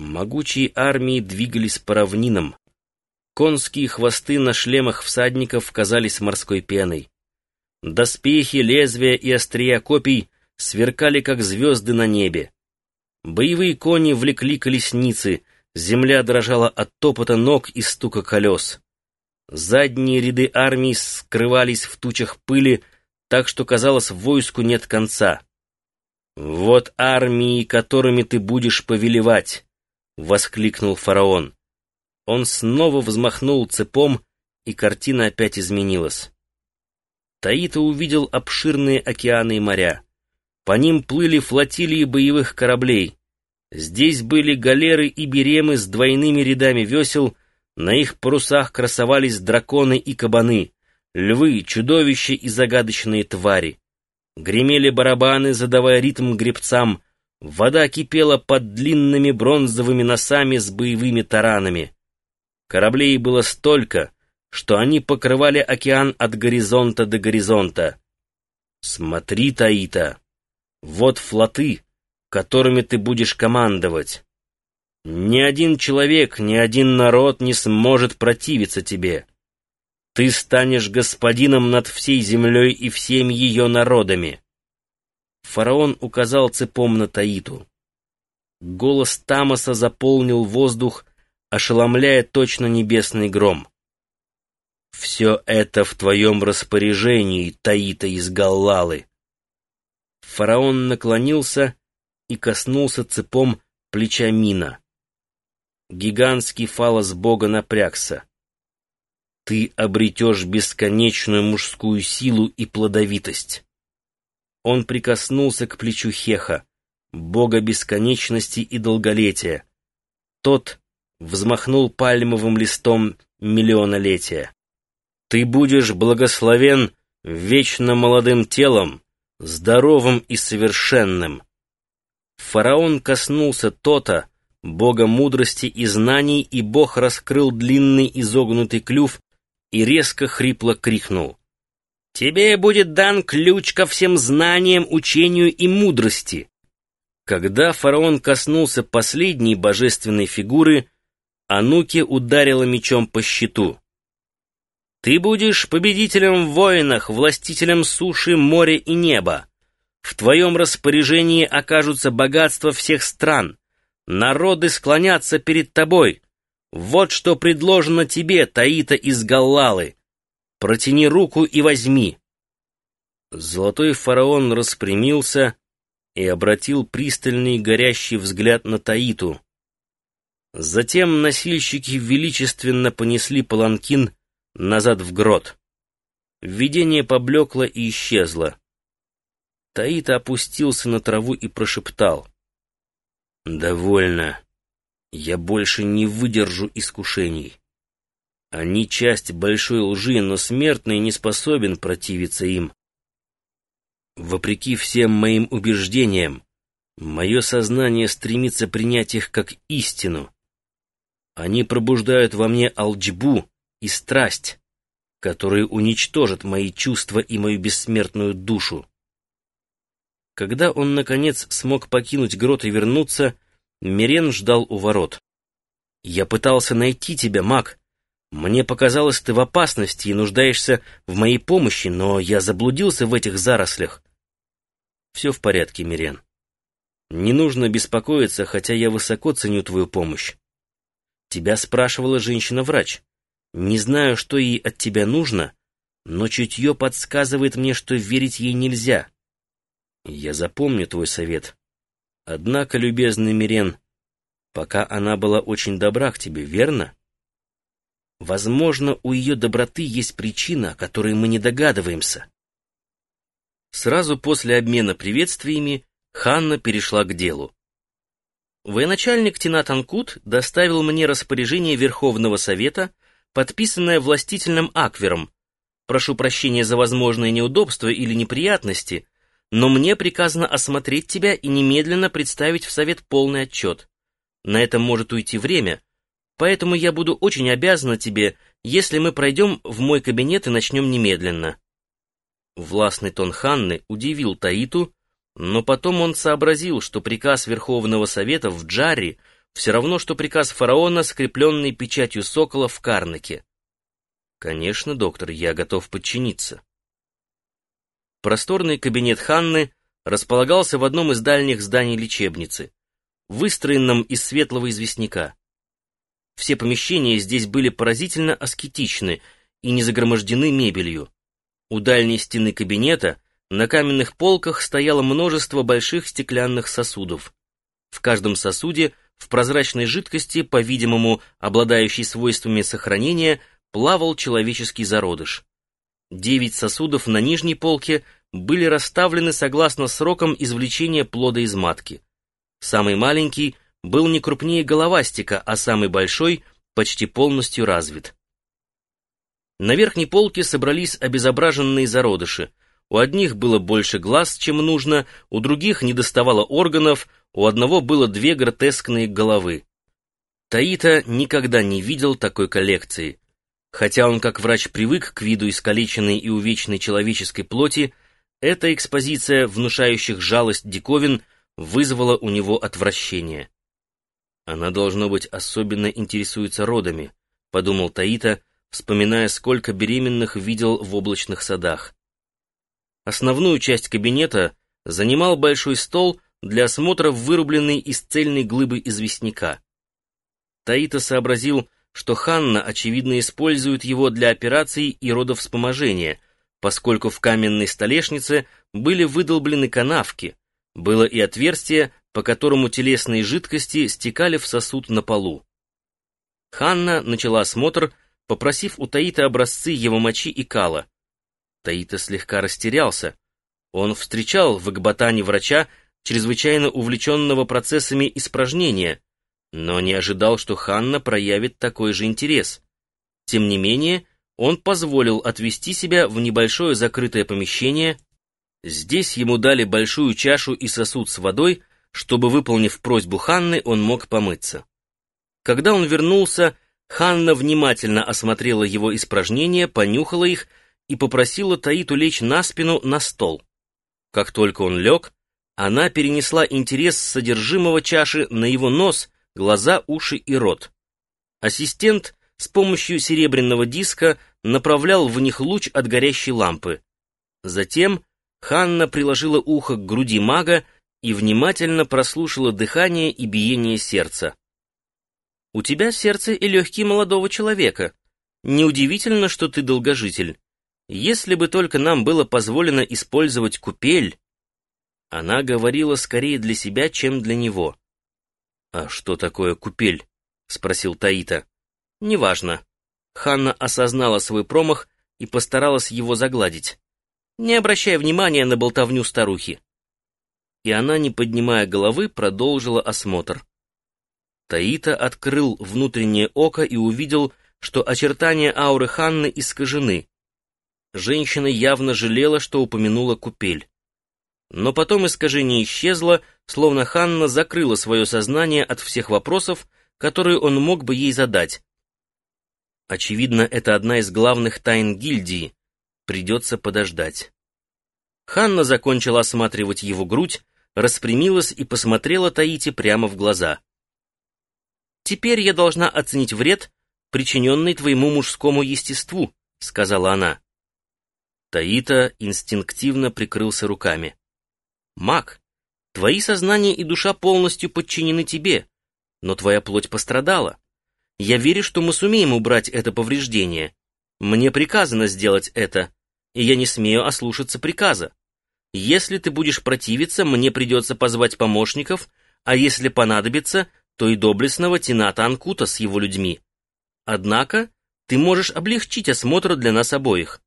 Могучие армии двигались по равнинам. Конские хвосты на шлемах всадников казались морской пеной. Доспехи, лезвия и острия копий сверкали, как звезды на небе. Боевые кони влекли колесницы, земля дрожала от топота ног и стука колес. Задние ряды армий скрывались в тучах пыли, так что, казалось, войску нет конца. «Вот армии, которыми ты будешь повелевать!» — воскликнул фараон. Он снова взмахнул цепом, и картина опять изменилась. Таита увидел обширные океаны и моря. По ним плыли флотилии боевых кораблей. Здесь были галеры и беремы с двойными рядами весел, на их парусах красовались драконы и кабаны, львы, чудовища и загадочные твари. Гремели барабаны, задавая ритм гребцам, вода кипела под длинными бронзовыми носами с боевыми таранами. Кораблей было столько, что они покрывали океан от горизонта до горизонта. Смотри, Таита, вот флоты, которыми ты будешь командовать. Ни один человек, ни один народ не сможет противиться тебе. Ты станешь господином над всей землей и всеми ее народами. Фараон указал цепом на Таиту. Голос Тамаса заполнил воздух, ошеломляя точно небесный гром. «Все это в твоем распоряжении, Таита из Галлалы!» Фараон наклонился и коснулся цепом плеча Мина. Гигантский фалос бога напрягся. «Ты обретешь бесконечную мужскую силу и плодовитость!» Он прикоснулся к плечу Хеха, бога бесконечности и долголетия. Тот взмахнул пальмовым листом миллионолетия. Ты будешь благословен вечно молодым телом, здоровым и совершенным. Фараон коснулся Тота, бога мудрости и знаний, и бог раскрыл длинный изогнутый клюв и резко хрипло крикнул. «Тебе будет дан ключ ко всем знаниям, учению и мудрости». Когда фараон коснулся последней божественной фигуры, Ануки ударила мечом по щиту. «Ты будешь победителем в войнах, властителем суши, моря и неба. В твоем распоряжении окажутся богатства всех стран. Народы склонятся перед тобой. Вот что предложено тебе, Таита из Галлалы. Протяни руку и возьми». Золотой фараон распрямился и обратил пристальный горящий взгляд на Таиту. Затем носильщики величественно понесли паланкин назад в грот. Видение поблекло и исчезло. Таита опустился на траву и прошептал. «Довольно. Я больше не выдержу искушений. Они часть большой лжи, но смертный не способен противиться им. Вопреки всем моим убеждениям, мое сознание стремится принять их как истину. Они пробуждают во мне алджбу и страсть, которые уничтожат мои чувства и мою бессмертную душу. Когда он, наконец, смог покинуть грот и вернуться, Мирен ждал у ворот. «Я пытался найти тебя, маг. Мне показалось, ты в опасности и нуждаешься в моей помощи, но я заблудился в этих зарослях». «Все в порядке, Мирен. Не нужно беспокоиться, хотя я высоко ценю твою помощь. Тебя спрашивала женщина-врач. Не знаю, что ей от тебя нужно, но чутье подсказывает мне, что верить ей нельзя. Я запомню твой совет. Однако, любезный Мирен, пока она была очень добра к тебе, верно? Возможно, у ее доброты есть причина, о которой мы не догадываемся. Сразу после обмена приветствиями Ханна перешла к делу. Военачальник Тинат Анкут доставил мне распоряжение Верховного Совета, подписанное властительным аквером. Прошу прощения за возможные неудобства или неприятности, но мне приказано осмотреть тебя и немедленно представить в Совет полный отчет. На это может уйти время, поэтому я буду очень обязана тебе, если мы пройдем в мой кабинет и начнем немедленно». Властный тон Ханны удивил Таиту, но потом он сообразил, что приказ Верховного Совета в Джарри все равно, что приказ фараона, скрепленный печатью сокола в Карнаке. Конечно, доктор, я готов подчиниться. Просторный кабинет Ханны располагался в одном из дальних зданий лечебницы, выстроенном из светлого известняка. Все помещения здесь были поразительно аскетичны и не загромождены мебелью. У дальней стены кабинета на каменных полках стояло множество больших стеклянных сосудов. В каждом сосуде в прозрачной жидкости, по-видимому, обладающей свойствами сохранения, плавал человеческий зародыш. Девять сосудов на нижней полке были расставлены согласно срокам извлечения плода из матки. Самый маленький был не крупнее головастика, а самый большой почти полностью развит. На верхней полке собрались обезображенные зародыши. У одних было больше глаз, чем нужно, у других недоставало органов, у одного было две гротескные головы. Таита никогда не видел такой коллекции. Хотя он как врач привык к виду искалеченной и увечной человеческой плоти, эта экспозиция внушающих жалость диковин вызвала у него отвращение. «Она, должно быть, особенно интересуется родами», — подумал Таита, вспоминая, сколько беременных видел в облачных садах. Основную часть кабинета занимал большой стол для осмотра вырубленный из цельной глыбы известняка. Таита сообразил, что Ханна, очевидно, использует его для операций и родовспоможения, поскольку в каменной столешнице были выдолблены канавки, было и отверстие, по которому телесные жидкости стекали в сосуд на полу. Ханна начала осмотр, попросив у Таита образцы его мочи и кала. Таита слегка растерялся. Он встречал в Экбатане врача, чрезвычайно увлеченного процессами испражнения, но не ожидал, что Ханна проявит такой же интерес. Тем не менее, он позволил отвести себя в небольшое закрытое помещение. Здесь ему дали большую чашу и сосуд с водой, чтобы, выполнив просьбу Ханны, он мог помыться. Когда он вернулся, Ханна внимательно осмотрела его испражнения, понюхала их и попросила Таиту лечь на спину на стол. Как только он лег, она перенесла интерес содержимого чаши на его нос, глаза, уши и рот. Ассистент с помощью серебряного диска направлял в них луч от горящей лампы. Затем Ханна приложила ухо к груди мага и внимательно прослушала дыхание и биение сердца. «У тебя сердце и легкие молодого человека. Неудивительно, что ты долгожитель. Если бы только нам было позволено использовать купель...» Она говорила скорее для себя, чем для него. «А что такое купель?» — спросил Таита. «Неважно». Ханна осознала свой промах и постаралась его загладить. Не обращая внимания на болтовню старухи. И она, не поднимая головы, продолжила осмотр. Таита открыл внутреннее око и увидел, что очертания ауры Ханны искажены. Женщина явно жалела, что упомянула купель. Но потом искажение исчезло, словно Ханна закрыла свое сознание от всех вопросов, которые он мог бы ей задать. Очевидно, это одна из главных тайн гильдии. Придется подождать. Ханна закончила осматривать его грудь, распрямилась и посмотрела Таити прямо в глаза. «Теперь я должна оценить вред, причиненный твоему мужскому естеству», — сказала она. Таита инстинктивно прикрылся руками. «Маг, твои сознание и душа полностью подчинены тебе, но твоя плоть пострадала. Я верю, что мы сумеем убрать это повреждение. Мне приказано сделать это, и я не смею ослушаться приказа. Если ты будешь противиться, мне придется позвать помощников, а если понадобится, то и доблестного Тината Анкута с его людьми. Однако ты можешь облегчить осмотр для нас обоих».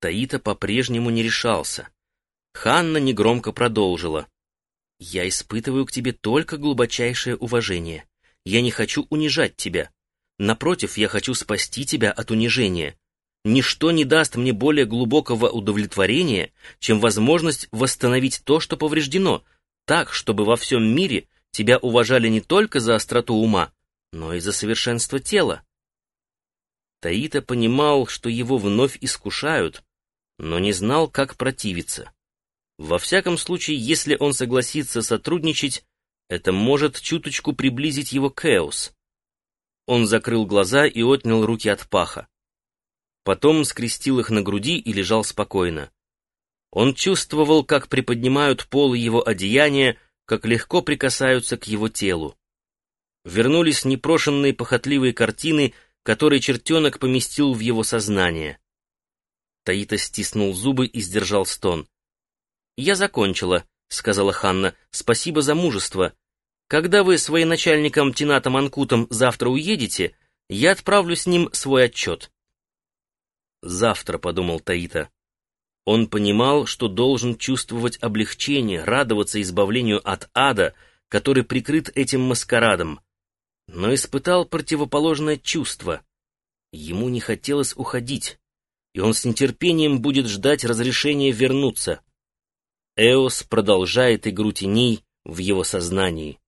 Таита по-прежнему не решался. Ханна негромко продолжила. «Я испытываю к тебе только глубочайшее уважение. Я не хочу унижать тебя. Напротив, я хочу спасти тебя от унижения. Ничто не даст мне более глубокого удовлетворения, чем возможность восстановить то, что повреждено, так, чтобы во всем мире тебя уважали не только за остроту ума, но и за совершенство тела. Таита понимал, что его вновь искушают, но не знал, как противиться. Во всяком случае, если он согласится сотрудничать, Это может чуточку приблизить его к Эос. Он закрыл глаза и отнял руки от паха. Потом скрестил их на груди и лежал спокойно. Он чувствовал, как приподнимают полы его одеяния, как легко прикасаются к его телу. Вернулись непрошенные похотливые картины, которые чертенок поместил в его сознание. Таита стиснул зубы и сдержал стон. «Я закончила», — сказала Ханна. «Спасибо за мужество. Когда вы с военачальником Тинатом Анкутом завтра уедете, я отправлю с ним свой отчет». «Завтра», — подумал Таита. Он понимал, что должен чувствовать облегчение, радоваться избавлению от ада, который прикрыт этим маскарадом, но испытал противоположное чувство. Ему не хотелось уходить, и он с нетерпением будет ждать разрешения вернуться. Эос продолжает игру теней в его сознании.